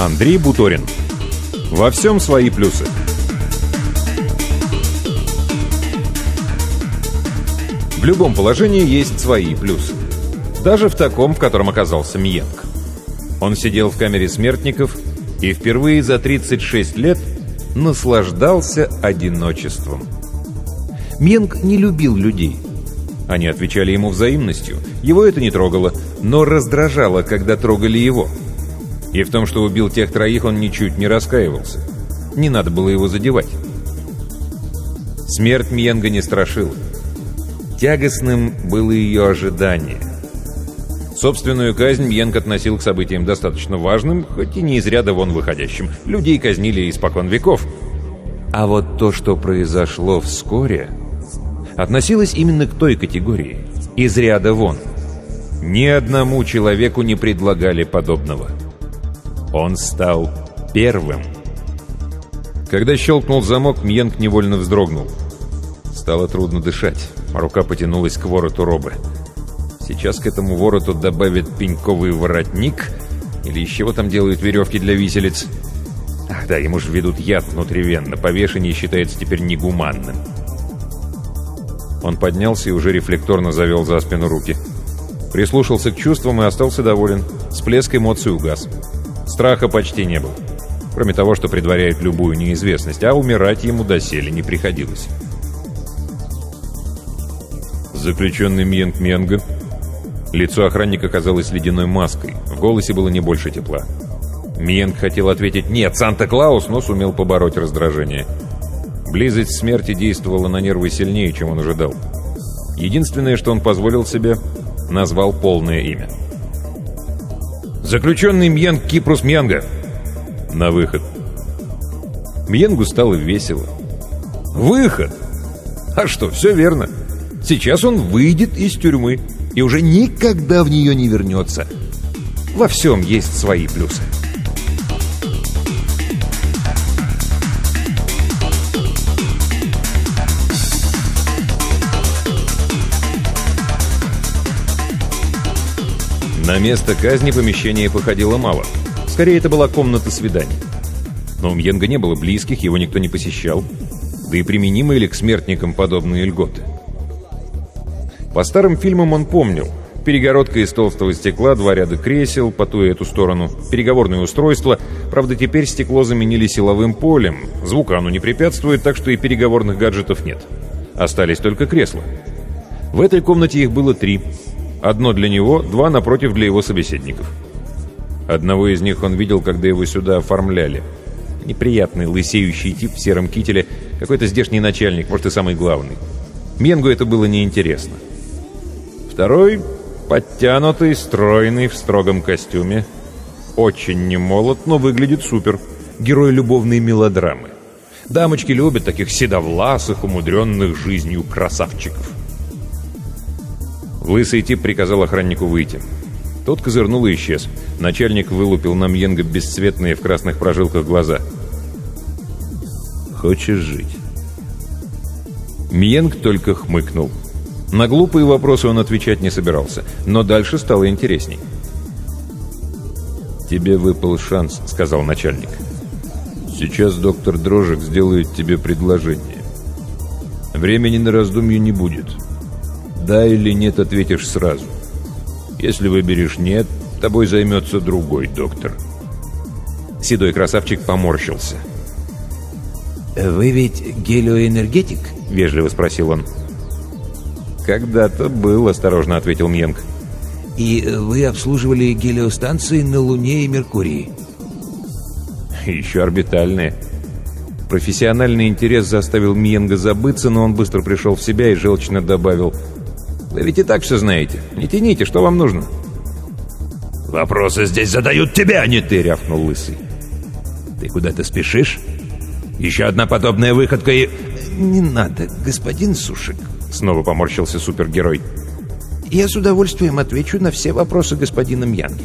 Андрей Буторин. Во всем свои плюсы. В любом положении есть свои плюсы. Даже в таком, в котором оказался Мьенг. Он сидел в камере смертников и впервые за 36 лет наслаждался одиночеством. Мьенг не любил людей. Они отвечали ему взаимностью. Его это не трогало, но раздражало, когда трогали его. И в том, что убил тех троих, он ничуть не раскаивался. Не надо было его задевать. Смерть Мьенга не страшила. Тягостным было ее ожидание. Собственную казнь Мьенг относил к событиям достаточно важным, хоть и не из ряда вон выходящим. Людей казнили испокон веков. А вот то, что произошло вскоре, относилось именно к той категории. Из ряда вон. Ни одному человеку не предлагали подобного. Он стал первым. Когда щелкнул замок, Мьенг невольно вздрогнул. Стало трудно дышать. Рука потянулась к вороту робы. Сейчас к этому вороту добавят пеньковый воротник или из чего там делают веревки для виселиц. Ах да, ему же ведут яд внутривенно. Повешение считается теперь негуманным. Он поднялся и уже рефлекторно завел за спину руки. Прислушался к чувствам и остался доволен. Всплеск эмоций угас. Страха почти не было. Кроме того, что предваряет любую неизвестность, а умирать ему доселе не приходилось. Заключенный Мьенг Менга. Лицо охранника казалось ледяной маской. В голосе было не больше тепла. Мьенг хотел ответить «Нет, Санта-Клаус», но сумел побороть раздражение. Близость смерти действовала на нервы сильнее, чем он ожидал. Единственное, что он позволил себе, назвал полное имя. «Заключенный Мьенг Кипрус Мьянга!» На выход. Мьенгу стало весело. «Выход!» А что, все верно. Сейчас он выйдет из тюрьмы и уже никогда в нее не вернется. Во всем есть свои плюсы. На место казни помещение походило мало. Скорее, это была комната свиданий. Но у Мьенга не было близких, его никто не посещал. Да и применимы ли к смертникам подобные льготы? По старым фильмам он помнил. Перегородка из толстого стекла, два ряда кресел, по ту и эту сторону, переговорное устройство. Правда, теперь стекло заменили силовым полем. Звука оно не препятствует, так что и переговорных гаджетов нет. Остались только кресла. В этой комнате их было три. Одно для него, два напротив для его собеседников. Одного из них он видел, когда его сюда оформляли. Неприятный, лысеющий тип в сером кителе, какой-то здешний начальник, может и самый главный. Менгу это было неинтересно. Второй — подтянутый, стройный, в строгом костюме. Очень не молод, но выглядит супер. Герой любовной мелодрамы. Дамочки любят таких седовласых, умудренных жизнью красавчиков. Лысый тип приказал охраннику выйти. Тот козырнул и исчез. Начальник вылупил на Мьенга бесцветные в красных прожилках глаза. «Хочешь жить?» Мьенг только хмыкнул. На глупые вопросы он отвечать не собирался, но дальше стало интересней. «Тебе выпал шанс», — сказал начальник. «Сейчас доктор Дрожек сделает тебе предложение. Времени на раздумье не будет. Да или нет, ответишь сразу. Если выберешь «нет», тобой займется другой доктор». Седой красавчик поморщился. «Вы ведь гелиоэнергетик?» — вежливо спросил он. «Когда-то был», — осторожно ответил Мьенг. «И вы обслуживали гелиостанции на Луне и Меркурии?» «Еще орбитальные». Профессиональный интерес заставил Мьенга забыться, но он быстро пришел в себя и желчно добавил. «Вы ведь и так все знаете. Не тяните, что вам нужно?» «Вопросы здесь задают тебе, а не ты!» — рявкнул Лысый. «Ты куда-то спешишь? Еще одна подобная выходка и...» «Не надо, господин Сушек», — снова поморщился супергерой. «Я с удовольствием отвечу на все вопросы господина Мьянги».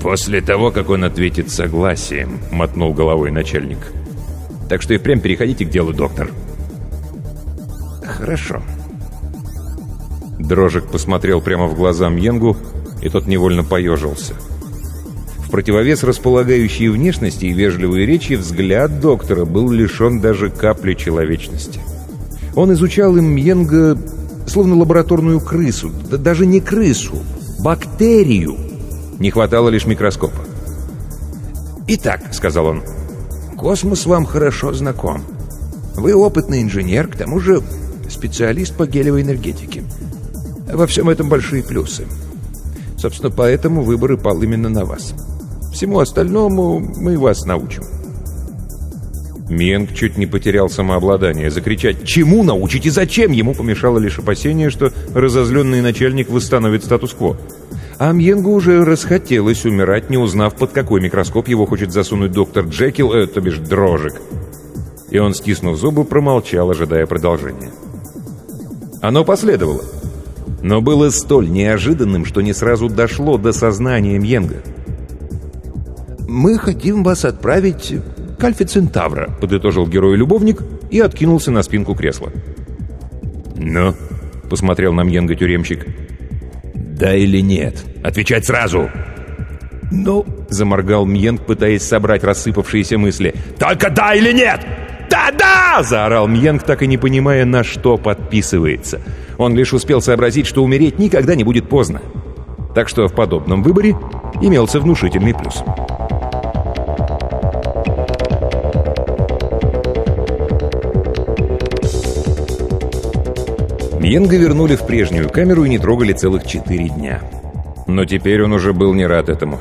«После того, как он ответит согласием», — мотнул головой начальник. «Так что и прям переходите к делу, доктор». «Хорошо». Дрожек посмотрел прямо в глаза Мьенгу, и тот невольно поежился. В противовес располагающей внешности и вежливой речи взгляд доктора был лишен даже капли человечности. Он изучал им Мьенга словно лабораторную крысу, да даже не крысу, бактерию. Не хватало лишь микроскопа. «Итак», — сказал он, — «космос вам хорошо знаком. Вы опытный инженер, к тому же специалист по гелевой энергетике. Во всем этом большие плюсы. Собственно, поэтому выбор и пал именно на вас. Всему остальному мы вас научим». Менг чуть не потерял самообладание. Закричать «Чему научить и зачем?» ему помешало лишь опасение, что разозленный начальник восстановит статус-кво. А Мьенгу уже расхотелось умирать, не узнав, под какой микроскоп его хочет засунуть доктор Джекил, э, то бишь Дрожек. И он, стиснув зубы, промолчал, ожидая продолжения. Оно последовало. Но было столь неожиданным, что не сразу дошло до сознания Мьенга. «Мы хотим вас отправить к Альфе Центавра», — подытожил герой-любовник и откинулся на спинку кресла. «Ну?» — посмотрел на Мьенга тюремщик. «Да или нет? Отвечать сразу!» «Ну?» — заморгал Мьенг, пытаясь собрать рассыпавшиеся мысли. «Только да или нет?» «Да-да!» — заорал Мьенг, так и не понимая, на что подписывается. Он лишь успел сообразить, что умереть никогда не будет поздно. Так что в подобном выборе имелся внушительный плюс. Мьенга вернули в прежнюю камеру и не трогали целых четыре дня. Но теперь он уже был не рад этому.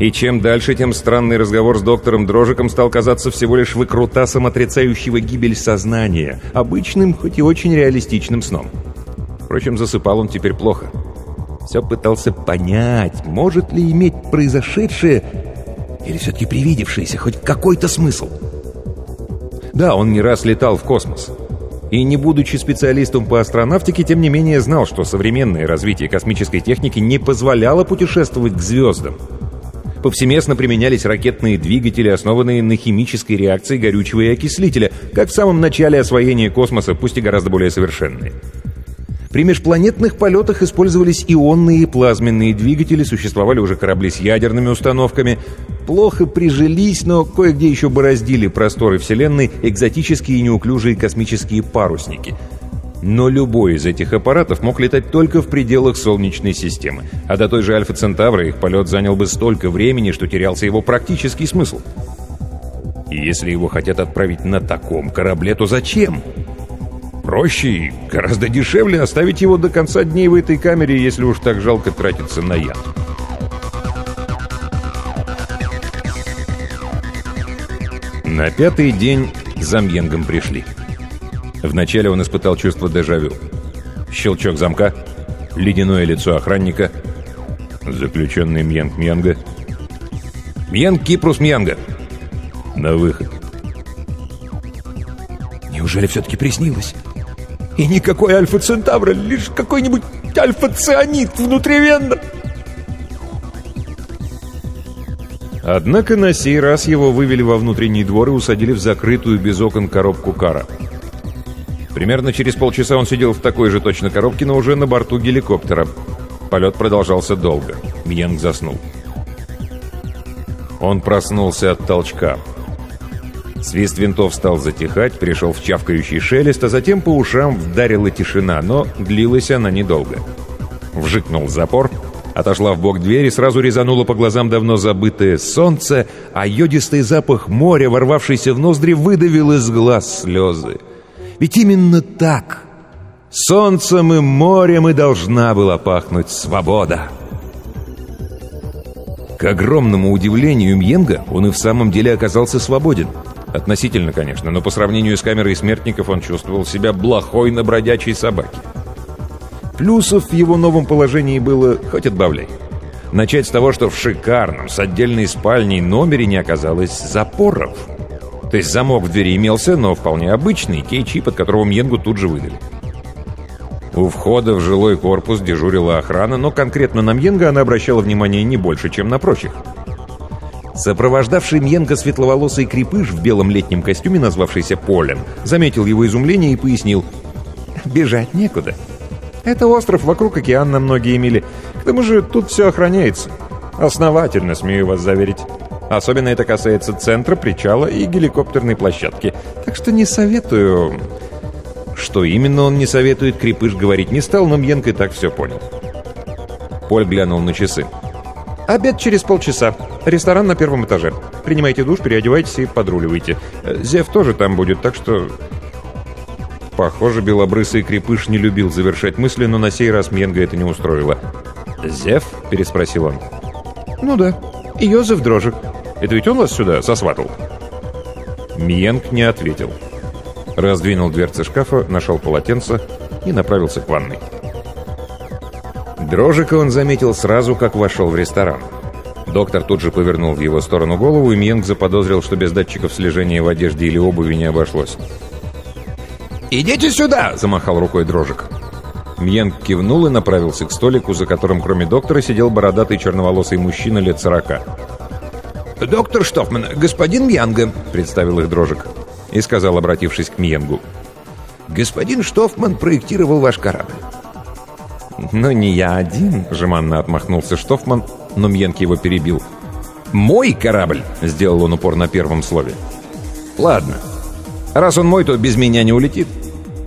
И чем дальше, тем странный разговор с доктором Дрожиком стал казаться всего лишь выкрутасом отрицающего гибель сознания, обычным, хоть и очень реалистичным сном. Впрочем, засыпал он теперь плохо. Все пытался понять, может ли иметь произошедшее или все-таки привидевшееся хоть какой-то смысл. Да, он не раз летал в космос и, не будучи специалистом по астронавтике, тем не менее знал, что современное развитие космической техники не позволяло путешествовать к звездам. Повсеместно применялись ракетные двигатели, основанные на химической реакции горючего и окислителя, как в самом начале освоения космоса, пусть и гораздо более совершенные. При межпланетных полетах использовались ионные и плазменные двигатели, существовали уже корабли с ядерными установками. Плохо прижились, но кое-где еще бороздили просторы Вселенной экзотические и неуклюжие космические парусники. Но любой из этих аппаратов мог летать только в пределах Солнечной системы, а до той же Альфа Центавра их полет занял бы столько времени, что терялся его практический смысл. И если его хотят отправить на таком корабле, то зачем? Проще и гораздо дешевле оставить его до конца дней в этой камере, если уж так жалко тратиться на яд. На пятый день за пришли. Вначале он испытал чувство дежавю. Щелчок замка, ледяное лицо охранника, заключенный Мьянг Мьянга. «Мьянг Кипрус Мьянга!» «На выход!» «Неужели все-таки приснилось?» «И никакой Альфа-Центавра, лишь какой-нибудь Альфа-Цианид внутривенно!» Однако на сей раз его вывели во внутренний двор и усадили в закрытую без окон коробку кара — Примерно через полчаса он сидел в такой же точно коробке, но уже на борту геликоптера. Полет продолжался долго. Мьенг заснул. Он проснулся от толчка. Свист винтов стал затихать, пришел в чавкающий шелест, а затем по ушам вдарила тишина, но длилась она недолго. Вжикнул запор — Отошла в бок дверь и сразу резанула по глазам давно забытое солнце, а йодистый запах моря, ворвавшийся в ноздри, выдавил из глаз слезы. Ведь именно так, солнцем и морем и должна была пахнуть свобода. К огромному удивлению Мьенга он и в самом деле оказался свободен. Относительно, конечно, но по сравнению с камерой смертников он чувствовал себя блохой на бродячей собаке. Плюсов в его новом положении было хоть отбавляй. Начать с того, что в шикарном, с отдельной спальней номере не оказалось запоров. То есть замок в двери имелся, но вполне обычный, кей-чип, от которого Мьенгу тут же выдали. У входа в жилой корпус дежурила охрана, но конкретно на Мьенга она обращала внимание не больше, чем на прочих. Сопровождавший Мьенга светловолосый крепыш в белом летнем костюме, назвавшийся Полем, заметил его изумление и пояснил «Бежать некуда». Это остров, вокруг океан на многие мили. К тому же тут все охраняется. Основательно, смею вас заверить. Особенно это касается центра, причала и геликоптерной площадки. Так что не советую... Что именно он не советует, Крепыш говорить не стал, но Мьенко и так все понял. Поль глянул на часы. «Обед через полчаса. Ресторан на первом этаже. Принимайте душ, переодевайтесь и подруливайте. Зев тоже там будет, так что Похоже, белобрысый крепыш не любил завершать мысли, но на сей раз Менга это не устроило. «Зев?» — переспросил он. «Ну да. И Йозеф Дрожек. Это ведь он вас сюда сосватал?» Мьенг не ответил. Раздвинул дверцы шкафа, нашел полотенце и направился к ванной. Дрожика он заметил сразу, как вошел в ресторан. Доктор тут же повернул в его сторону голову, и Мьенг заподозрил, что без датчиков слежения в одежде или обуви не обошлось. «Идите сюда!» — замахал рукой дрожек. Мьенг кивнул и направился к столику, за которым кроме доктора сидел бородатый черноволосый мужчина лет сорока. «Доктор Штофман, господин Мьянга», — представил их дрожек, и сказал, обратившись к Мьенгу. «Господин Штофман проектировал ваш корабль». «Но не я один», — жеманно отмахнулся Штофман, но Мьенг его перебил. «Мой корабль», — сделал он упор на первом слове. «Ладно, раз он мой, то без меня не улетит».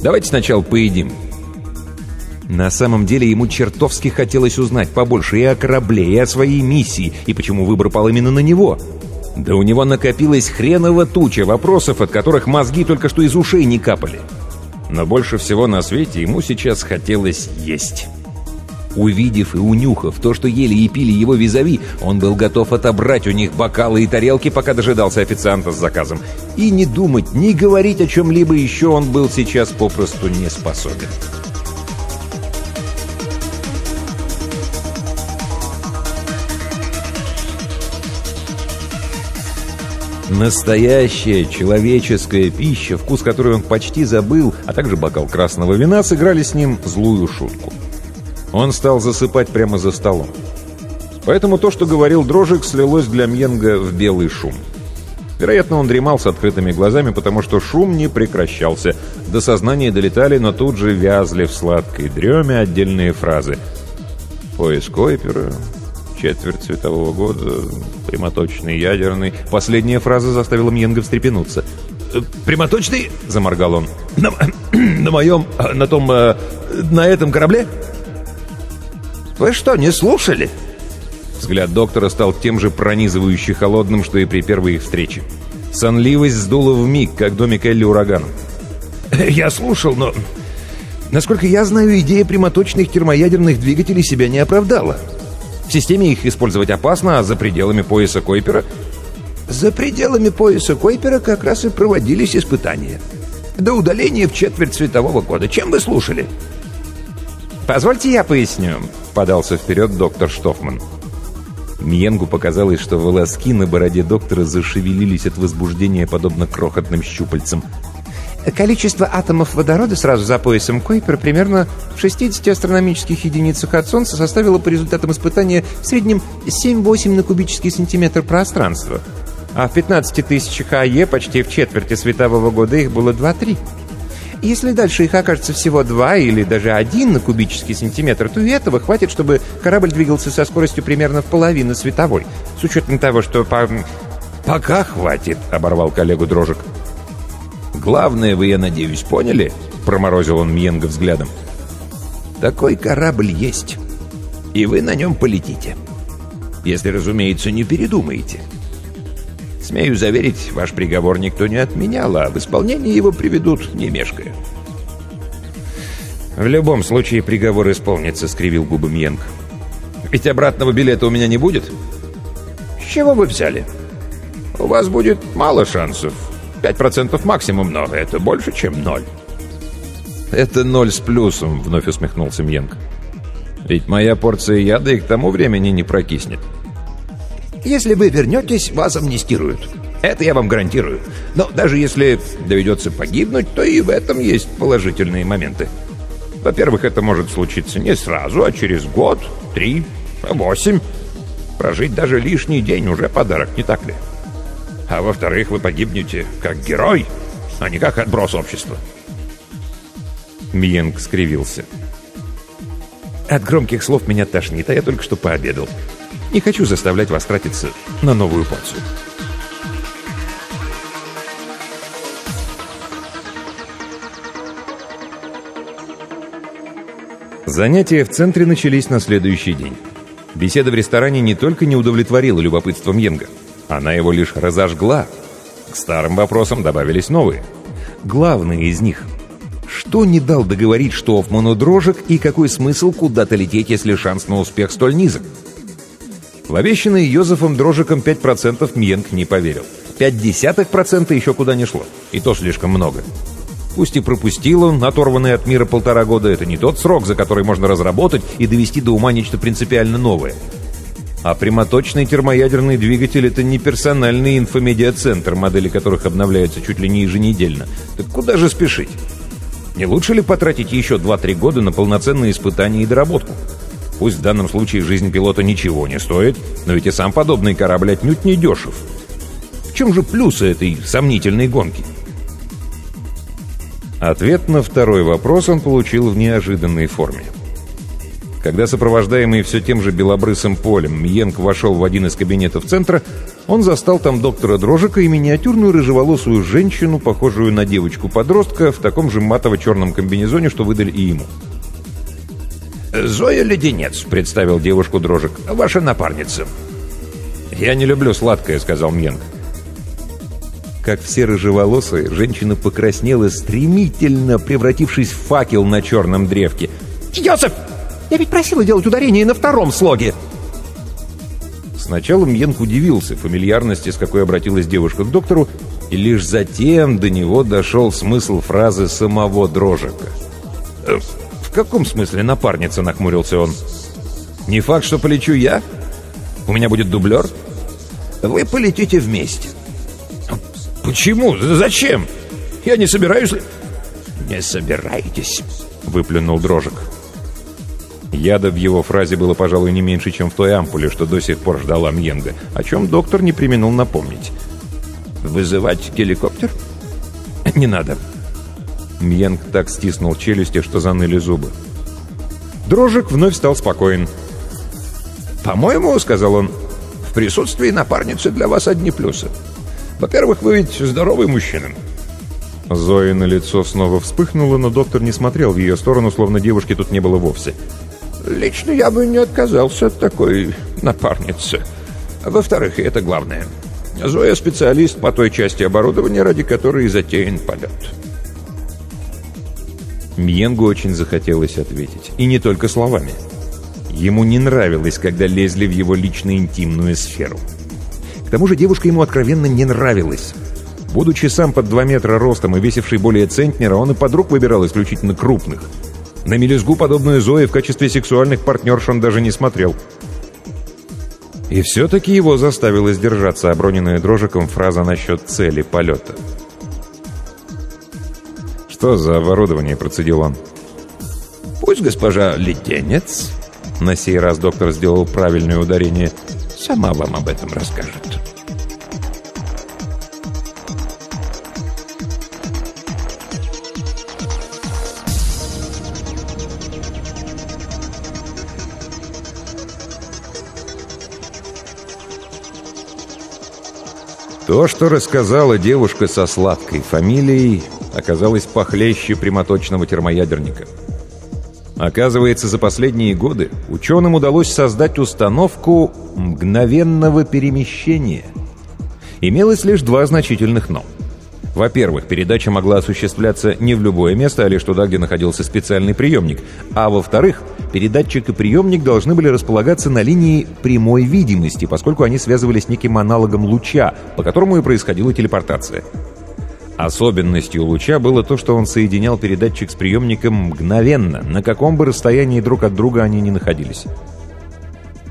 Давайте сначала поедим». На самом деле ему чертовски хотелось узнать побольше и о корабле, и о своей миссии, и почему выбор пал именно на него. Да у него накопилась хреново туча вопросов, от которых мозги только что из ушей не капали. Но больше всего на свете ему сейчас хотелось есть. Увидев и унюхав то, что ели и пили его визави, он был готов отобрать у них бокалы и тарелки, пока дожидался официанта с заказом. И не думать, не говорить о чем-либо еще он был сейчас попросту не способен. Настоящая человеческая пища, вкус которой он почти забыл, а также бокал красного вина, сыграли с ним злую шутку. Он стал засыпать прямо за столом. Поэтому то, что говорил Дрожик, слилось для Мьенга в белый шум. Вероятно, он дремал с открытыми глазами, потому что шум не прекращался. До сознания долетали, но тут же вязли в сладкой дреме отдельные фразы. «Поиск Койпера», «Четверть светового года», «Прямоточный ядерный». Последняя фраза заставила Мьенга встрепенуться. «Э, «Прямоточный?» — заморгал он. «На, на моем... на том... Э, на этом корабле?» Вы что, не слушали?» Взгляд доктора стал тем же пронизывающе холодным, что и при первой их встрече. Сонливость сдула в миг, как домик Элли ураганом. «Я слушал, но...» Насколько я знаю, идея прямоточных термоядерных двигателей себя не оправдала. В системе их использовать опасно, а за пределами пояса Койпера... За пределами пояса Койпера как раз и проводились испытания. До удаления в четверть светового года. Чем вы слушали? «Позвольте я поясню», — подался вперед доктор Штофман. Мьенгу показалось, что волоски на бороде доктора зашевелились от возбуждения, подобно крохотным щупальцам. Количество атомов водорода сразу за поясом Койпера примерно в 60 астрономических единицах от Солнца составило по результатам испытания в среднем 7-8 на кубический сантиметр пространства. А в 15 тысячах АЕ почти в четверти светового года их было 2-3. Если дальше их окажется всего 2 или даже 1 на кубический сантиметр, то и этого хватит, чтобы корабль двигался со скоростью примерно в половину световой. С учетом того, что по... «Пока хватит», — оборвал коллегу Дрожек. «Главное, вы, я надеюсь, поняли?» — проморозил он Мьенга взглядом. «Такой корабль есть, и вы на нем полетите. Если, разумеется, не передумаете. Смею заверить, ваш приговор никто не отменял, а в исполнение его приведут, не мешкая». «В любом случае приговор исполнится», — скривил губы Мьенг. «Ведь обратного билета у меня не будет?» «С чего вы взяли?» «У вас будет мало шансов, 5% максимум, но это больше, чем ноль. «Это ноль с плюсом», — вновь усмехнулся Мьенг. «Ведь моя порция яда и к тому времени не прокиснет». «Если вы вернетесь, вас амнистируют. Это я вам гарантирую. Но даже если доведется погибнуть, то и в этом есть положительные моменты. Во-первых, это может случиться не сразу, а через год, три, восемь. Прожить даже лишний день уже подарок, не так ли?» А во-вторых, вы погибнете как герой, а не как отброс общества. Миенг скривился. От громких слов меня тошнит, а я только что пообедал. Не хочу заставлять вас тратиться на новую порцию. Занятия в центре начались на следующий день. Беседа в ресторане не только не удовлетворила любопытством Йенга, она его лишь разожгла. К старым вопросам добавились новые. Главный из них — что не дал договорить Штофману дрожек и какой смысл куда-то лететь, если шанс на успех столь низок? В обещанные Йозефом Дрожиком 5% Мьенг не поверил. 0,5% еще куда не шло. И то слишком много. Пусть и пропустил он, оторванный от мира полтора года, это не тот срок, за который можно разработать и довести до ума нечто принципиально новое — а прямоточный термоядерный двигатель — это не персональный инфомедиацентр, модели которых обновляются чуть ли не еженедельно. Так куда же спешить? Не лучше ли потратить еще 2-3 года на полноценные испытания и доработку? Пусть в данном случае жизнь пилота ничего не стоит, но ведь и сам подобный корабль отнюдь не дешев. В чем же плюсы этой сомнительной гонки? Ответ на второй вопрос он получил в неожиданной форме. Когда сопровождаемый все тем же белобрысым полем Мьенк вошел в один из кабинетов центра, он застал там доктора Дрожика и миниатюрную рыжеволосую женщину, похожую на девочку-подростка, в таком же матово-черном комбинезоне, что выдали и ему. «Зоя Леденец», — представил девушку Дрожик, — «ваша напарница». «Я не люблю сладкое», — сказал Мьенк. Как все рыжеволосые, женщина покраснела стремительно, превратившись в факел на черном древке. «Йосеф!» Я ведь просила делать ударение на втором слоге!» Сначала Мьенк удивился фамильярности, с какой обратилась девушка к доктору, и лишь затем до него дошел смысл фразы самого Дрожика. «Э, «В каком смысле напарница?» — нахмурился он. «Не факт, что полечу я? У меня будет дублер?» «Вы полетите вместе». «Почему? Зачем? Я не собираюсь...» «Не собираетесь», — выплюнул Дрожик. Яда в его фразе было, пожалуй, не меньше, чем в той ампуле, что до сих пор ждала Мьенга, о чем доктор не применил напомнить. «Вызывать геликоптер?» «Не надо». Мьенг так стиснул челюсти, что заныли зубы. Дрожек вновь стал спокоен. «По-моему, — сказал он, — в присутствии напарницы для вас одни плюсы. Во-первых, вы ведь здоровый мужчина». Зоя на лицо снова вспыхнула, но доктор не смотрел в ее сторону, словно девушки тут не было вовсе. Лично я бы не отказался от такой напарницы. Во-вторых, и это главное, Зоя специалист по той части оборудования, ради которой затеян полет. Мьенгу очень захотелось ответить. И не только словами. Ему не нравилось, когда лезли в его личную интимную сферу. К тому же девушка ему откровенно не нравилась. Будучи сам под 2 метра ростом и весивший более центнера, он и подруг выбирал исключительно крупных – на мелюзгу, подобную Зое, в качестве сексуальных партнерш он даже не смотрел. И все-таки его заставила сдержаться оброненная дрожиком фраза насчет цели полета. что за оборудование?» — процедил он. «Пусть госпожа Леденец, на сей раз доктор сделал правильное ударение, сама вам об этом расскажет». То, что рассказала девушка со сладкой фамилией, оказалось похлеще прямоточного термоядерника. Оказывается, за последние годы ученым удалось создать установку мгновенного перемещения. Имелось лишь два значительных «но». Во-первых, передача могла осуществляться не в любое место, а лишь туда, где находился специальный приемник. А во-вторых, передатчик и приемник должны были располагаться на линии прямой видимости, поскольку они связывались неким аналогом луча, по которому и происходила телепортация. Особенностью луча было то, что он соединял передатчик с приемником мгновенно, на каком бы расстоянии друг от друга они ни находились.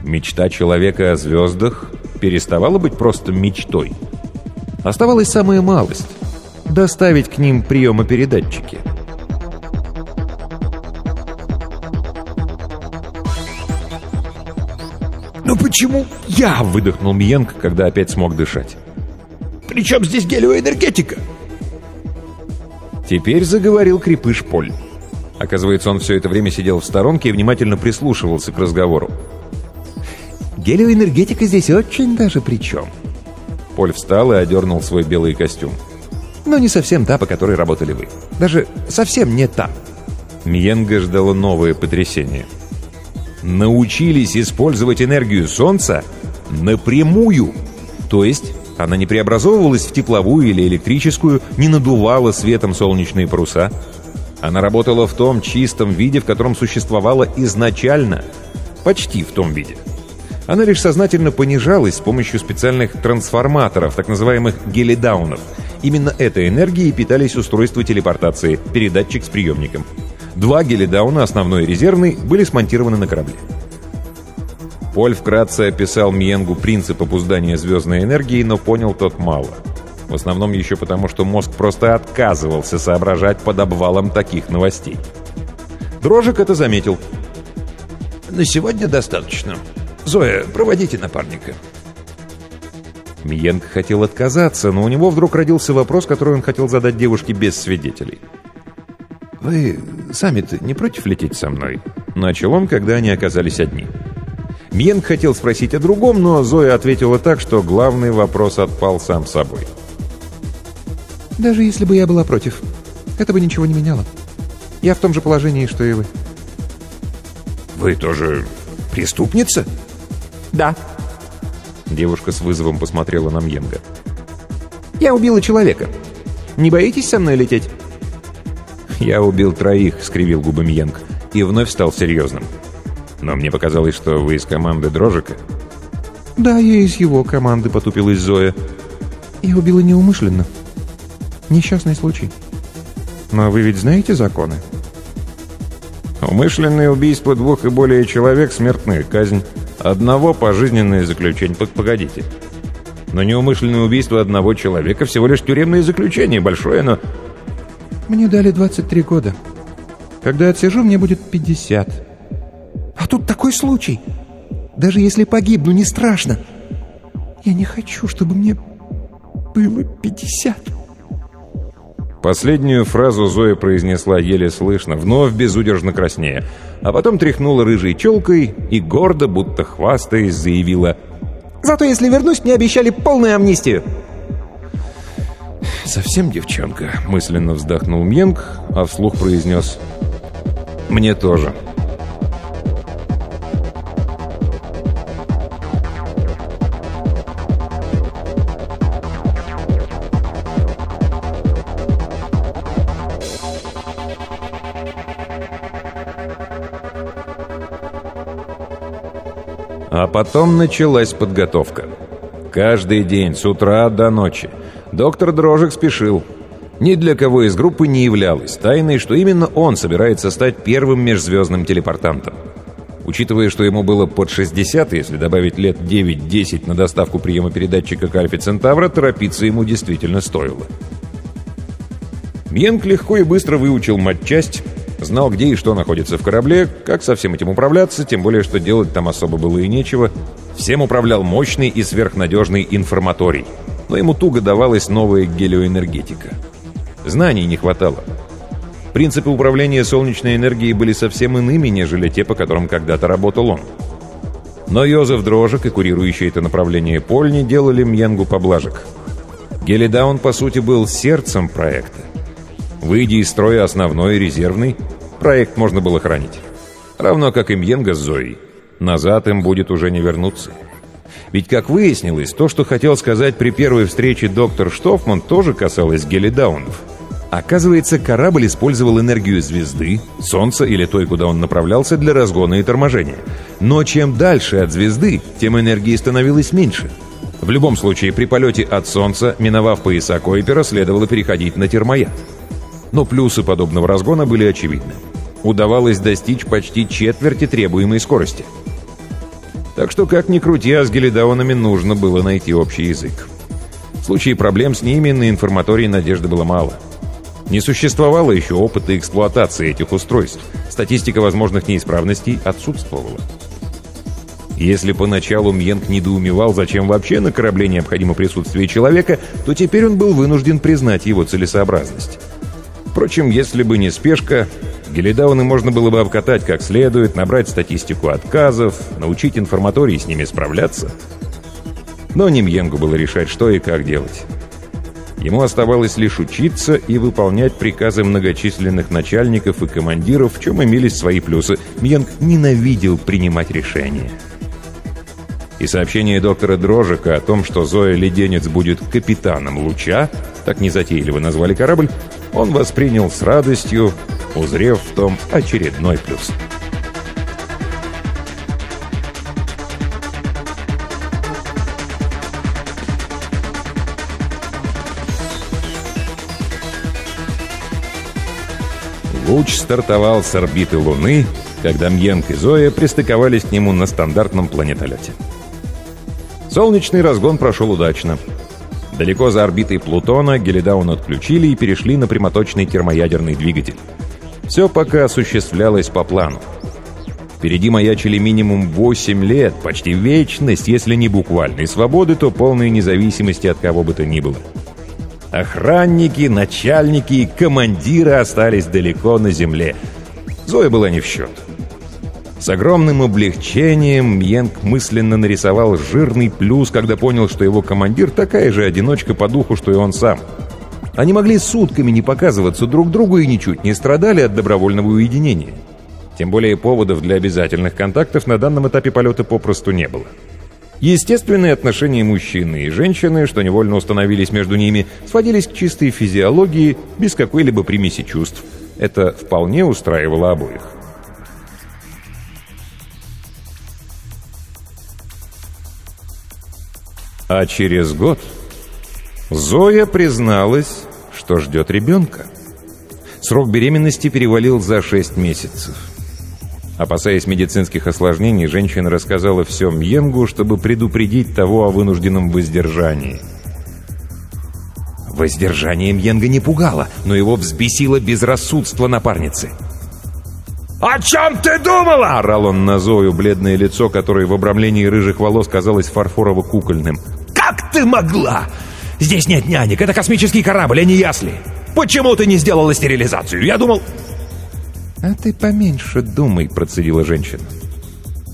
Мечта человека о звездах переставала быть просто мечтой. Оставалась самая малость доставить к ним приемопередатчики. Почему я?» — выдохнул Миенг, когда опять смог дышать. «Причем здесь гелевая энергетика?» Теперь заговорил крепыш Поль. Оказывается, он все это время сидел в сторонке и внимательно прислушивался к разговору. «Гелевая энергетика здесь очень даже при чем». Поль встал и одернул свой белый костюм но не совсем та, по которой работали вы. Даже совсем не та. Мьенга ждало новое потрясение. Научились использовать энергию Солнца напрямую. То есть она не преобразовывалась в тепловую или электрическую, не надувала светом солнечные паруса. Она работала в том чистом виде, в котором существовала изначально. Почти в том виде. Она лишь сознательно понижалась с помощью специальных трансформаторов, так называемых гелидаунов – Именно этой энергией питались устройства телепортации, передатчик с приемником. Два гелидауна, основной и резервный, были смонтированы на корабле. Поль вкратце описал Мьенгу принцип обуздания звездной энергии, но понял тот мало. В основном еще потому, что мозг просто отказывался соображать под обвалом таких новостей. Дрожек это заметил. «На сегодня достаточно. Зоя, проводите напарника». Миенко хотел отказаться, но у него вдруг родился вопрос, который он хотел задать девушке без свидетелей. «Вы сами-то не против лететь со мной?» Начал он, когда они оказались одни. Мьенг хотел спросить о другом, но Зоя ответила так, что главный вопрос отпал сам собой. «Даже если бы я была против, это бы ничего не меняло. Я в том же положении, что и вы». «Вы тоже преступница?» «Да», Девушка с вызовом посмотрела на Мьенга. «Я убила человека. Не боитесь со мной лететь?» «Я убил троих», — скривил губы Мьенг, и вновь стал серьезным. «Но мне показалось, что вы из команды Дрожика». «Да, я из его команды», — потупилась Зоя. «Я убила неумышленно. Несчастный случай. Но вы ведь знаете законы?» «Умышленное убийство двух и более человек — смертная казнь». Одного пожизненное заключение. Погодите. Но неумышленное убийство одного человека всего лишь тюремное заключение. Большое, но... Мне дали 23 года. Когда отсижу, мне будет 50. А тут такой случай. Даже если погибну, не страшно. Я не хочу, чтобы мне было 50. Последнюю фразу Зоя произнесла еле слышно, вновь безудержно краснея, а потом тряхнула рыжей челкой и гордо, будто хвастаясь, заявила «Зато если вернусь, мне обещали полную амнистию!» «Совсем девчонка», — мысленно вздохнул Мьенг, а вслух произнес «Мне тоже». А потом началась подготовка. Каждый день, с утра до ночи. Доктор Дрожек спешил. Ни для кого из группы не являлось тайной, что именно он собирается стать первым межзвездным телепортантом. Учитывая, что ему было под 60, если добавить лет 9-10 на доставку приема передатчика к Альфе Центавра, торопиться ему действительно стоило. Мьенг легко и быстро выучил матчасть, знал, где и что находится в корабле, как со всем этим управляться, тем более, что делать там особо было и нечего. Всем управлял мощный и сверхнадежный информаторий, но ему туго давалась новая гелиоэнергетика. Знаний не хватало. Принципы управления солнечной энергией были совсем иными, нежели те, по которым когда-то работал он. Но Йозеф Дрожек и курирующий это направление Польни делали Мьенгу поблажек. Гелидаун, по сути, был сердцем проекта. Выйдя из строя основной и резервный, проект можно было хранить. Равно как и Мьенга с Зоей. Назад им будет уже не вернуться. Ведь, как выяснилось, то, что хотел сказать при первой встрече доктор Штофман, тоже касалось гелидаунов. Оказывается, корабль использовал энергию звезды, Солнца или той, куда он направлялся, для разгона и торможения. Но чем дальше от звезды, тем энергии становилось меньше. В любом случае, при полете от Солнца, миновав пояса Койпера, следовало переходить на термояд. Но плюсы подобного разгона были очевидны. Удавалось достичь почти четверти требуемой скорости. Так что, как ни крути, а с гелидаунами нужно было найти общий язык. В случае проблем с ними на информатории надежды было мало. Не существовало еще опыта эксплуатации этих устройств. Статистика возможных неисправностей отсутствовала. Если поначалу Мьенк недоумевал, зачем вообще на корабле необходимо присутствие человека, то теперь он был вынужден признать его целесообразность. Впрочем, если бы не спешка, гелидауны можно было бы обкатать как следует, набрать статистику отказов, научить информатории с ними справляться. Но не Мьенгу было решать, что и как делать. Ему оставалось лишь учиться и выполнять приказы многочисленных начальников и командиров, в чем имелись свои плюсы. Мьенг ненавидел принимать решения. И сообщение доктора Дрожика о том, что Зоя Леденец будет капитаном «Луча», так незатейливо назвали корабль, он воспринял с радостью, узрев в том очередной плюс. Луч стартовал с орбиты Луны, когда Мьенк и Зоя пристыковались к нему на стандартном планетолете. Солнечный разгон прошел удачно. Далеко за орбитой Плутона Гелидаун отключили и перешли на прямоточный термоядерный двигатель. Все пока осуществлялось по плану. Впереди маячили минимум 8 лет, почти вечность, если не буквальной свободы, то полной независимости от кого бы то ни было. Охранники, начальники и командиры остались далеко на земле. Зоя была не в счет. С огромным облегчением Мьенг мысленно нарисовал жирный плюс, когда понял, что его командир такая же одиночка по духу, что и он сам. Они могли сутками не показываться друг другу и ничуть не страдали от добровольного уединения. Тем более поводов для обязательных контактов на данном этапе полета попросту не было. Естественные отношения мужчины и женщины, что невольно установились между ними, сводились к чистой физиологии, без какой-либо примеси чувств. Это вполне устраивало обоих. А через год Зоя призналась, что ждет ребенка. Срок беременности перевалил за 6 месяцев. Опасаясь медицинских осложнений, женщина рассказала все Мьенгу, чтобы предупредить того о вынужденном воздержании. Воздержание Мьенга не пугало, но его взбесило безрассудство напарницы. «О чем ты думала?» — орал он на Зою, бледное лицо, которое в обрамлении рыжих волос казалось фарфорово-кукольным. «Как ты могла? Здесь нет нянек, это космический корабль, а не ясли. Почему ты не сделала стерилизацию? Я думал...» «А ты поменьше думай», — процедила женщина.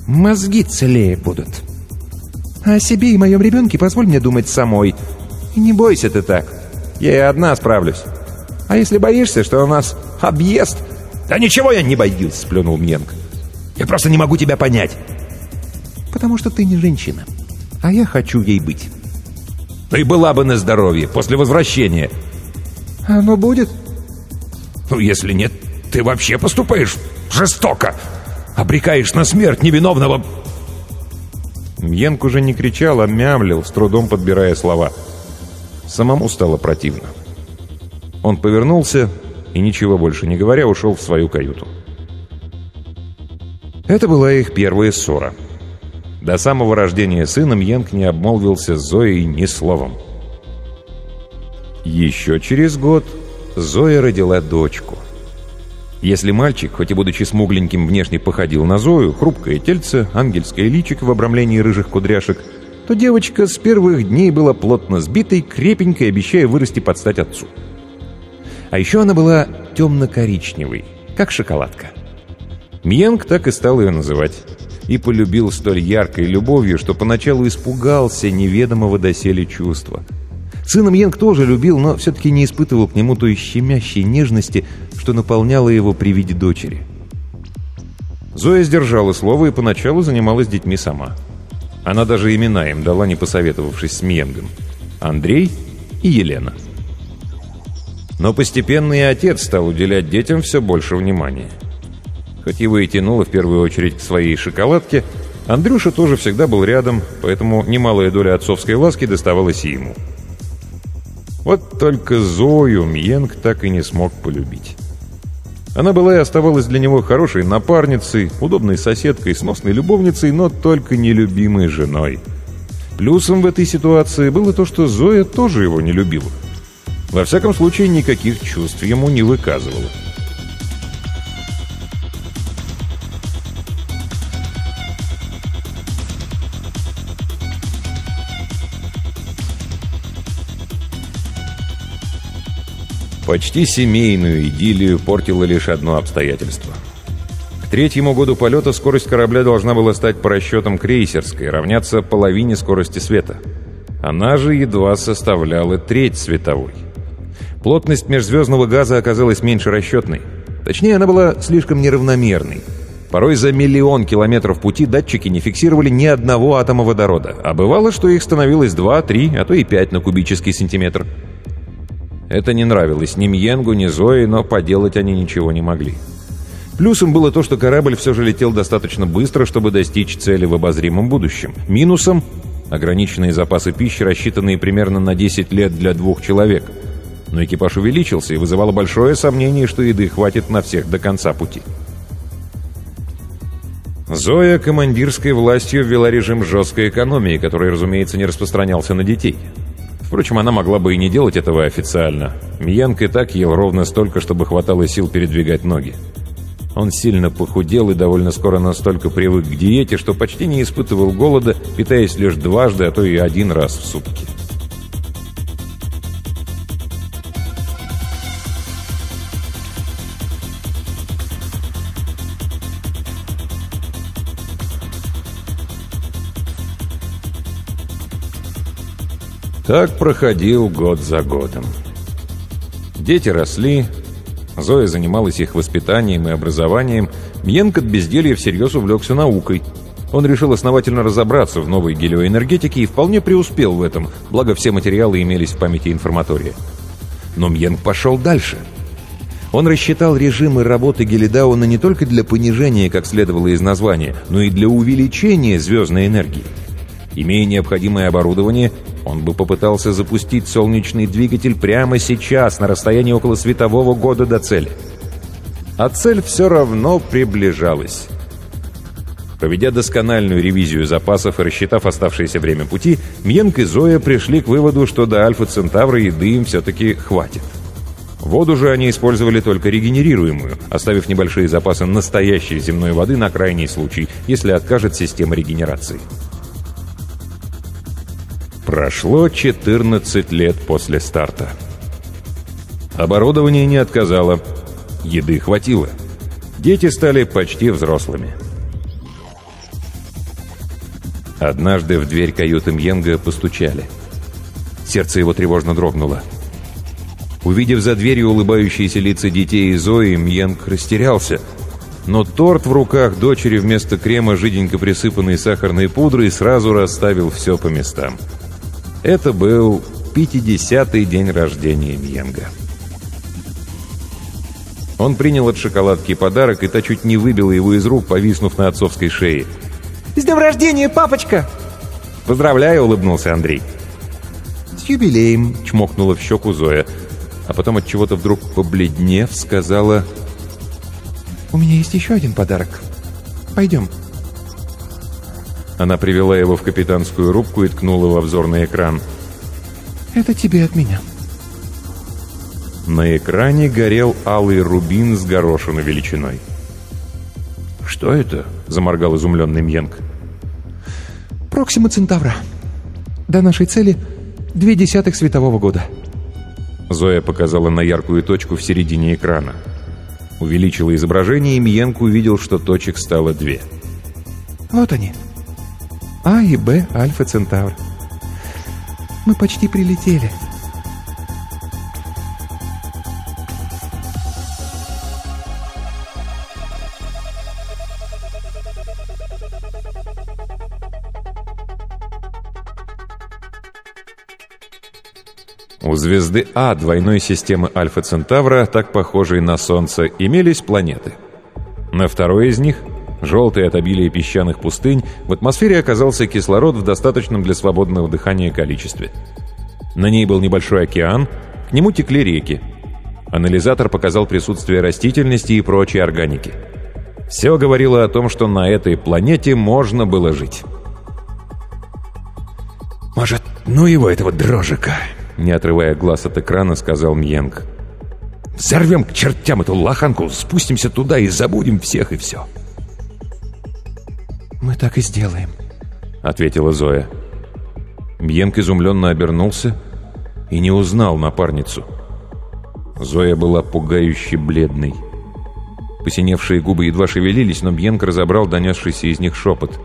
«Мозги целее будут. А о себе и моем ребенке позволь мне думать самой. И не бойся ты так. Я и одна справлюсь. А если боишься, что у нас объезд...» «Да ничего я не боюсь», — сплюнул Мьенг. «Я просто не могу тебя понять». «Потому что ты не женщина, а я хочу ей быть». «Ну и была бы на здоровье после возвращения». «Оно будет?» «Ну, если нет, ты вообще поступаешь жестоко. Обрекаешь на смерть невиновного...» Мьенк уже не кричал, а мямлил, с трудом подбирая слова. Самому стало противно. Он повернулся и, ничего больше не говоря, ушел в свою каюту. Это была их первая ссора. До самого рождения сына Мьенк не обмолвился с Зоей ни словом. Еще через год Зоя родила дочку. Если мальчик, хоть и будучи смугленьким, внешне походил на Зою, хрупкое тельце, ангельское личико в обрамлении рыжих кудряшек, то девочка с первых дней была плотно сбитой, крепенькой, обещая вырасти под стать отцу. А еще она была темно-коричневой, как шоколадка. Мьенг так и стал ее называть. И полюбил столь яркой любовью, что поначалу испугался неведомого доселе чувства. Сына Мьенг тоже любил, но все-таки не испытывал к нему той щемящей нежности, что наполняло его при виде дочери. Зоя сдержала слово и поначалу занималась детьми сама. Она даже имена им дала, не посоветовавшись с Мьенгом. Андрей и Елена. Но постепенно и отец стал уделять детям все больше внимания. Хоть его и тянуло в первую очередь к своей шоколадке, Андрюша тоже всегда был рядом, поэтому немалая доля отцовской ласки доставалась ему. Вот только Зою Мьенг так и не смог полюбить. Она была и оставалась для него хорошей напарницей, удобной соседкой, сносной любовницей, но только нелюбимой женой. Плюсом в этой ситуации было то, что Зоя тоже его не любила. Во всяком случае, никаких чувств ему не выказывала. Почти семейную идиллию портило лишь одно обстоятельство. К третьему году полета скорость корабля должна была стать по расчетам крейсерской, равняться половине скорости света. Она же едва составляла треть световой. Плотность межзвездного газа оказалась меньше расчетной. Точнее, она была слишком неравномерной. Порой за миллион километров пути датчики не фиксировали ни одного атома водорода, а бывало, что их становилось 2, 3, а то и 5 на кубический сантиметр. Это не нравилось ни Мьенгу, ни Зои, но поделать они ничего не могли. Плюсом было то, что корабль все же летел достаточно быстро, чтобы достичь цели в обозримом будущем. Минусом — ограниченные запасы пищи, рассчитанные примерно на 10 лет для двух человек. Но экипаж увеличился и вызывало большое сомнение, что еды хватит на всех до конца пути. Зоя командирской властью ввела режим жесткой экономии, который, разумеется, не распространялся на детей. Впрочем, она могла бы и не делать этого официально. Мьянг и так ел ровно столько, чтобы хватало сил передвигать ноги. Он сильно похудел и довольно скоро настолько привык к диете, что почти не испытывал голода, питаясь лишь дважды, а то и один раз в сутки. Так проходил год за годом. Дети росли, Зоя занималась их воспитанием и образованием, Мьенк от безделья всерьез увлекся наукой. Он решил основательно разобраться в новой гелиоэнергетике и вполне преуспел в этом, благо все материалы имелись в памяти информатория. Но Мьенк пошел дальше. Он рассчитал режимы работы Гелидауна не только для понижения, как следовало из названия, но и для увеличения звездной энергии. Имея необходимое оборудование, он бы попытался запустить солнечный двигатель прямо сейчас, на расстоянии около светового года до цели. А цель все равно приближалась. Проведя доскональную ревизию запасов и рассчитав оставшееся время пути, Мьенк и Зоя пришли к выводу, что до Альфа Центавра еды им все-таки хватит. Воду же они использовали только регенерируемую, оставив небольшие запасы настоящей земной воды на крайний случай, если откажет система регенерации. Прошло 14 лет после старта. Оборудование не отказало. Еды хватило. Дети стали почти взрослыми. Однажды в дверь каюты Мьенга постучали. Сердце его тревожно дрогнуло. Увидев за дверью улыбающиеся лица детей и Зои, Мьенг растерялся. Но торт в руках дочери вместо крема, жиденько присыпанный сахарной пудрой, сразу расставил все по местам. Это был 50-й день рождения Мьенга. Он принял от шоколадки подарок, и та чуть не выбила его из рук, повиснув на отцовской шее. «С днем рождения, папочка!» «Поздравляю!» — улыбнулся Андрей. «С юбилеем!» — чмокнула в щеку Зоя. А потом от чего то вдруг побледнев сказала... «У меня есть еще один подарок. Пойдем». Она привела его в капитанскую рубку и ткнула во взорный экран. «Это тебе от меня». На экране горел алый рубин с горошиной величиной. «Что это?» — заморгал изумленный Мьенг. «Проксима Центавра. До нашей цели две десятых светового года». Зоя показала на яркую точку в середине экрана. Увеличила изображение, и Мьенг увидел, что точек стало две. «Вот они. А и Б Альфа Центавр. Мы почти прилетели». У звезды А двойной системы Альфа Центавра, так похожей на Солнце, имелись планеты. На второй из них, желтый от обилия песчаных пустынь, в атмосфере оказался кислород в достаточном для свободного дыхания количестве. На ней был небольшой океан, к нему текли реки. Анализатор показал присутствие растительности и прочей органики. Все говорило о том, что на этой планете можно было жить. «Может, ну его, этого дрожика?» Не отрывая глаз от экрана, сказал Мьенг. «Взорвем к чертям эту лоханку, спустимся туда и забудем всех и все». «Мы так и сделаем», — ответила Зоя. Мьенг изумленно обернулся и не узнал напарницу. Зоя была пугающе бледной. Посиневшие губы едва шевелились, но Бьенк разобрал донесшийся из них шепот.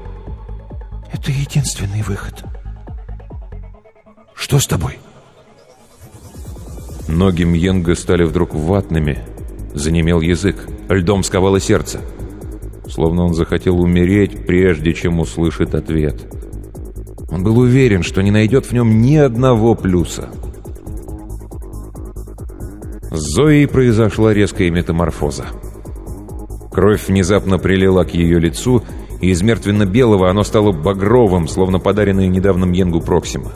«Это единственный выход». «Что с тобой?» Ноги Мьенга стали вдруг ватными. Занемел язык. Льдом сковало сердце. Словно он захотел умереть, прежде чем услышит ответ. Он был уверен, что не найдет в нем ни одного плюса. С Зоей произошла резкая метаморфоза. Кровь внезапно прилила к ее лицу, и из мертвенно-белого оно стало багровым, словно подаренное недавно Мьенгу Проксима.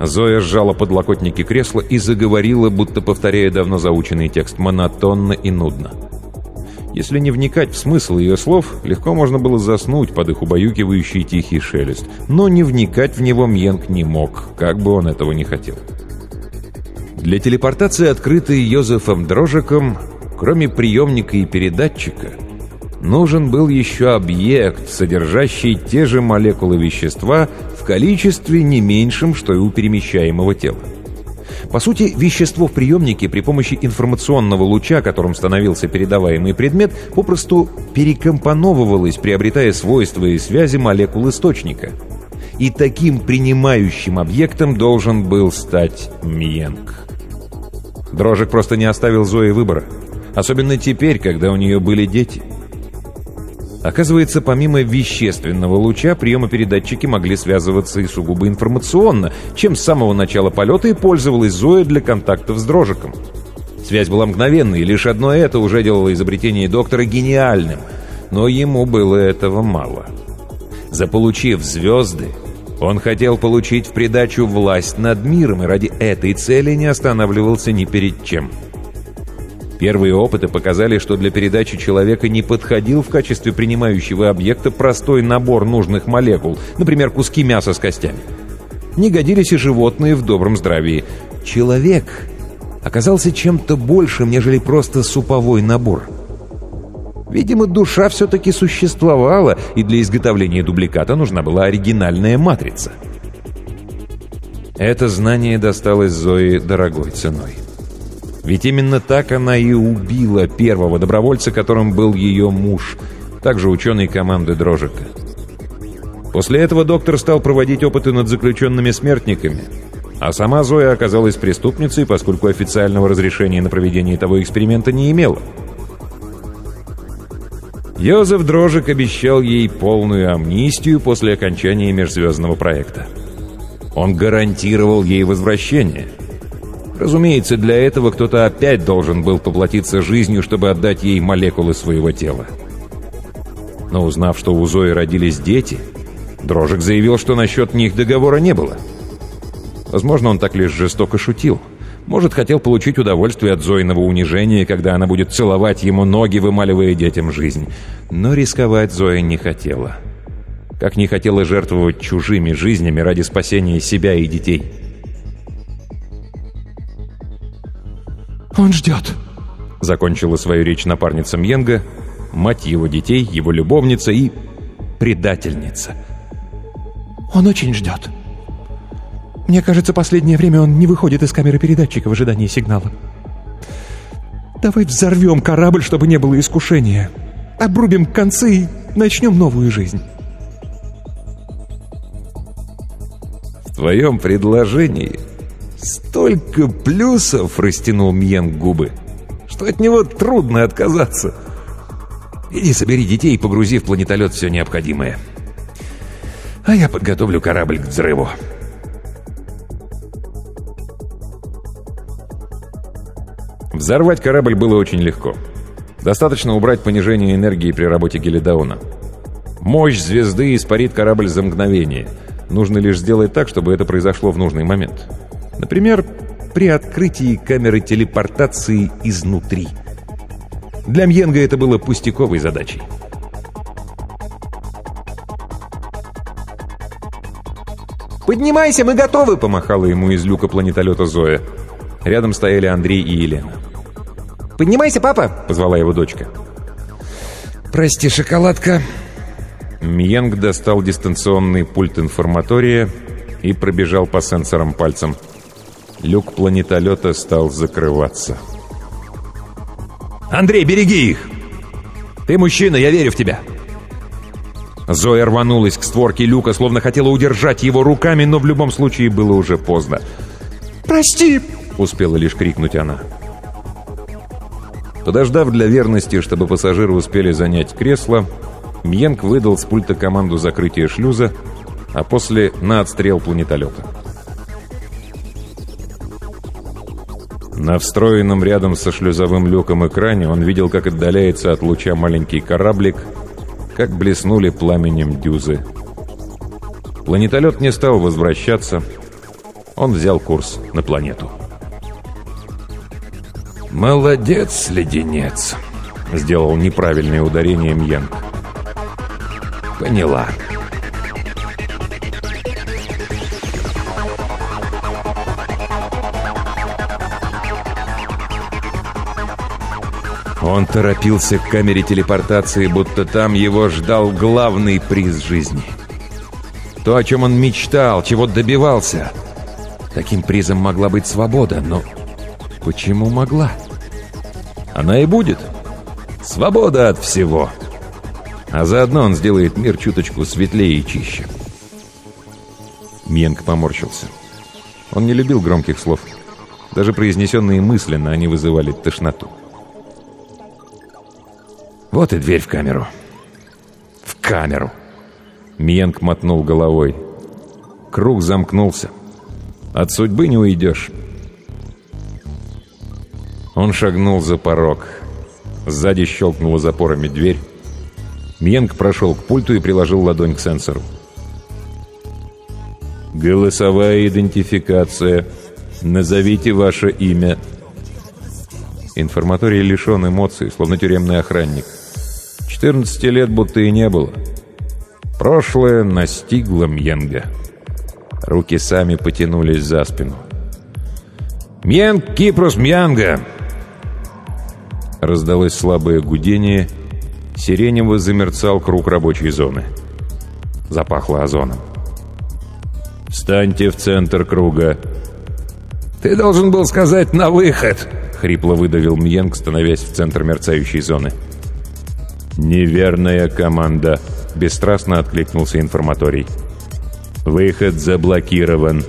Зоя сжала подлокотники кресла и заговорила, будто повторяя давно заученный текст, монотонно и нудно. Если не вникать в смысл ее слов, легко можно было заснуть под их убаюкивающий тихий шелест. Но не вникать в него Мьенг не мог, как бы он этого не хотел. Для телепортации, открытой Йозефом Дрожиком, кроме приемника и передатчика, нужен был еще объект, содержащий те же молекулы вещества количестве не меньшем, что и у перемещаемого тела. По сути, вещество в приемнике при помощи информационного луча, которым становился передаваемый предмет, попросту перекомпоновывалось, приобретая свойства и связи молекул источника. И таким принимающим объектом должен был стать Мьенг. Дрожек просто не оставил Зои выбора. Особенно теперь, когда у нее были дети. Оказывается, помимо вещественного луча, приемопередатчики могли связываться и сугубо информационно, чем с самого начала полета и пользовалась Зоя для контактов с Дрожиком. Связь была мгновенной, и лишь одно это уже делало изобретение доктора гениальным. Но ему было этого мало. Заполучив звезды, он хотел получить в придачу власть над миром, и ради этой цели не останавливался ни перед чем. Первые опыты показали, что для передачи человека не подходил в качестве принимающего объекта простой набор нужных молекул, например, куски мяса с костями. Не годились и животные в добром здравии. Человек оказался чем-то большим, нежели просто суповой набор. Видимо, душа все-таки существовала, и для изготовления дубликата нужна была оригинальная матрица. Это знание досталось Зои дорогой ценой. Ведь именно так она и убила первого добровольца, которым был ее муж, также ученый команды Дрожика. После этого доктор стал проводить опыты над заключенными смертниками, а сама Зоя оказалась преступницей, поскольку официального разрешения на проведение того эксперимента не имела. Йозеф Дрожик обещал ей полную амнистию после окончания межзвездного проекта. Он гарантировал ей возвращение – Разумеется, для этого кто-то опять должен был поплатиться жизнью, чтобы отдать ей молекулы своего тела. Но узнав, что у Зои родились дети, Дрожек заявил, что насчет них договора не было. Возможно, он так лишь жестоко шутил. Может, хотел получить удовольствие от Зоиного унижения, когда она будет целовать ему ноги, вымаливая детям жизнь. Но рисковать Зоя не хотела. Как не хотела жертвовать чужими жизнями ради спасения себя и детей. «Он ждет!» Закончила свою речь напарница Мьенга, мать его детей, его любовница и предательница. «Он очень ждет!» «Мне кажется, последнее время он не выходит из камеры передатчика в ожидании сигнала. Давай взорвем корабль, чтобы не было искушения. Обрубим концы и начнем новую жизнь». «В твоем предложении столько плюсов!» — растянул Мьен губы — что от него трудно отказаться. Иди собери детей и погрузи в планетолет все необходимое. А я подготовлю корабль к взрыву. Взорвать корабль было очень легко. Достаточно убрать понижение энергии при работе Гелидауна. Мощь звезды испарит корабль за мгновение. Нужно лишь сделать так, чтобы это произошло в нужный момент. Например, при открытии камеры телепортации изнутри. Для Мьенга это было пустяковой задачей. «Поднимайся, мы готовы!» — помахала ему из люка планетолета Зоя. Рядом стояли Андрей и Елена. «Поднимайся, папа!» — позвала его дочка. «Прости, шоколадка!» Мьенг достал дистанционный пульт информатория и пробежал по сенсорам пальцем. Люк планетолета стал закрываться. «Андрей, береги их! Ты мужчина, я верю в тебя!» Зоя рванулась к створке люка, словно хотела удержать его руками, но в любом случае было уже поздно. «Прости!» — успела лишь крикнуть она. Подождав для верности, чтобы пассажиры успели занять кресло, Мьенк выдал с пульта команду закрытия шлюза, а после — на отстрел планетолета. На встроенном рядом со шлюзовым люком экране он видел, как отдаляется от луча маленький кораблик, как блеснули пламенем дюзы. Планетолет не стал возвращаться. Он взял курс на планету. «Молодец, леденец!» — сделал неправильное ударение Мьянг. «Поняла». Он торопился к камере телепортации, будто там его ждал главный приз жизни. То, о чем он мечтал, чего добивался. Таким призом могла быть свобода, но почему могла? Она и будет. Свобода от всего. А заодно он сделает мир чуточку светлее и чище. Менг поморщился. Он не любил громких слов. Даже произнесенные мысленно они вызывали тошноту. Вот и дверь в камеру. В камеру. Мьенг мотнул головой. Круг замкнулся. От судьбы не уйдешь. Он шагнул за порог. Сзади щелкнула запорами дверь. Мьенг прошел к пульту и приложил ладонь к сенсору. «Голосовая идентификация. Назовите ваше имя». Информаторий лишен эмоций, словно тюремный охранник. 14 лет будто и не было. Прошлое настигло Мьенга. Руки сами потянулись за спину. «Мьенг Кипрос Мьянга!» Раздалось слабое гудение. Сиренево замерцал круг рабочей зоны. Запахло озоном. «Встаньте в центр круга!» «Ты должен был сказать «на выход!»» — хрипло выдавил Мьенг, становясь в центр мерцающей зоны. «Неверная команда», — бесстрастно откликнулся информаторий. «Выход заблокирован.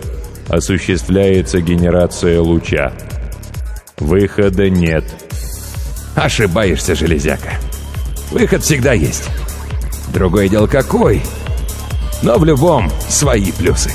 Осуществляется генерация луча. Выхода нет». «Ошибаешься, железяка. Выход всегда есть. Другое дело какой, но в любом свои плюсы».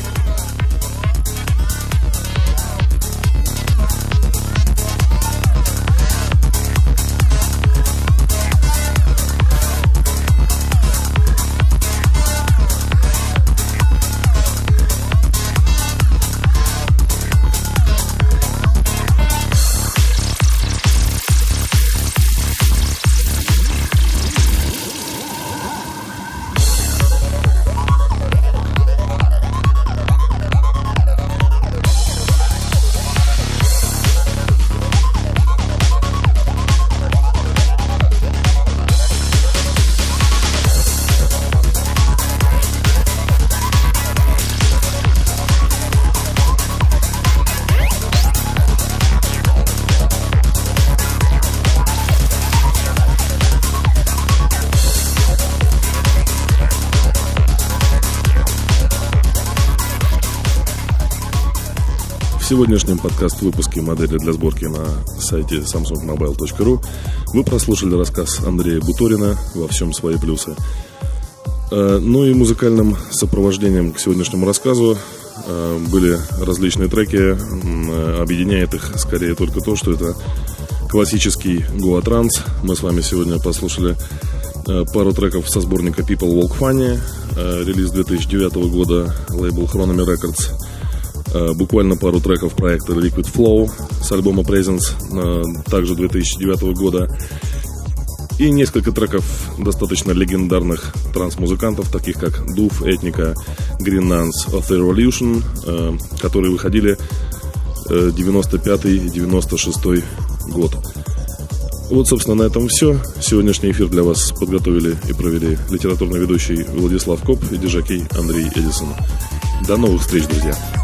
Сегодняшнем подкаст-выпуске модели для сборки на сайте samsungmobile.ru вы прослушали рассказ Андрея Буторина «Во всем свои плюсы». Э, ну и музыкальным сопровождением к сегодняшнему рассказу э, были различные треки. Объединяет их скорее только то, что это классический Goa Trans. Мы с вами сегодня послушали э, пару треков со сборника People Walk Funny, релиз 2009 года, лейбл Chronomy Records – Э, буквально пару треков проекта Liquid Flow с альбома Presence, также 2009 года. И несколько треков достаточно легендарных транс-музыкантов, таких как Дуф, Этника, Green Nuns, the Revolution, э, которые выходили 95-96 э, год. Вот, собственно, на этом все. Сегодняшний эфир для вас подготовили и провели литературный ведущий Владислав Коп и дежакей Андрей Эдисон. До новых встреч, друзья!